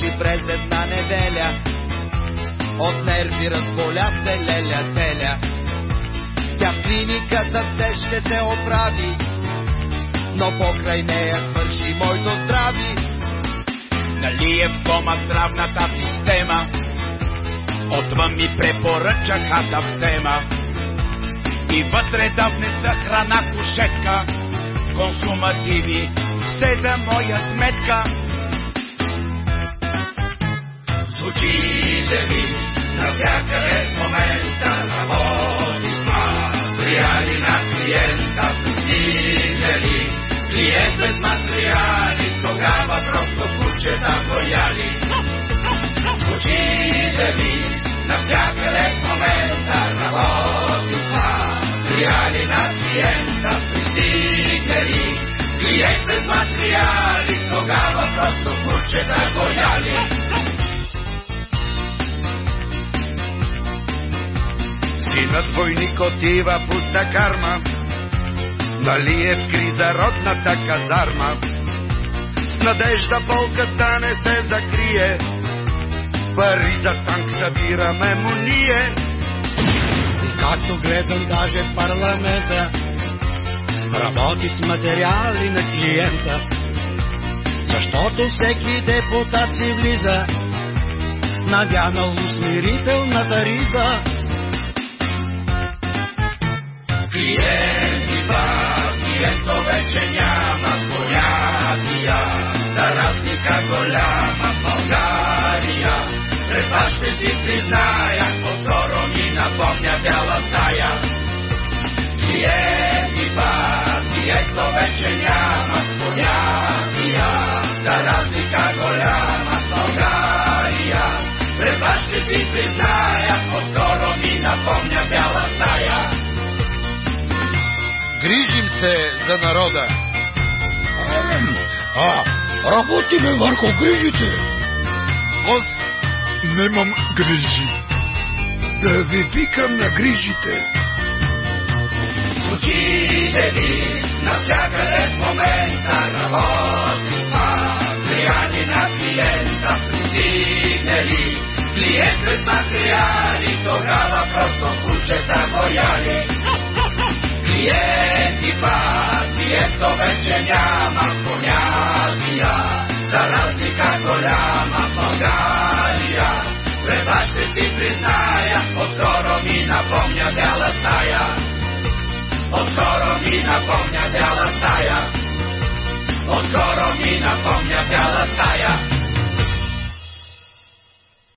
скочи през една неделя. От нерви разболя се леля теля. Тя в клиниката все ще се оправи, но покрай нея свърши моето здрави. Нали е в кома здравната система, отвън ми препоръчаха да взема. И вътре да внеса храна кушетка, консумативи, се за моя сметка. Звучите ми навсякъде в момента, работи с материали на клиента, пристигнали. Клиент без материали, тогава просто кучета гояли. Звучите ми навсякъде в момента, работи с материали на клиента, пристигнали. Клиент без материали, тогава просто кучета гояли. Синът войник отива пуста карма, нали е в криза родната казарма. С надежда болката не се закрие, пари за танк събираме му ние. И както гледам даже парламента, работи с материали на клиента. Защото всеки депутат си влиза, надянал усмирителната риза. Клиенти пак, клиенто вече няма понятия, за разлика голяма България. Вас ще си призная, по-скоро ми напомня бяла стая. Клиенти пак, клиенто вече няма понятия, за разлика голяма България. Вас ще си призная, по-скоро ми напомня бяла стая. Грижим се за народа. А, работиме върху грижите. Аз немам грижи. Да ви викам на грижите. Очите ви навсякъде в момента работи с материали на клиента пристигнали. Клиент без материали, тогава просто кучета гояли. Клиенти пак, клиенто вече няма понятия, за разлика голяма в България. Пред ще си призная, отскоро ми напомня бяла стая. Отскоро ми напомня бяла стая. Отскоро ми напомня бяла стая.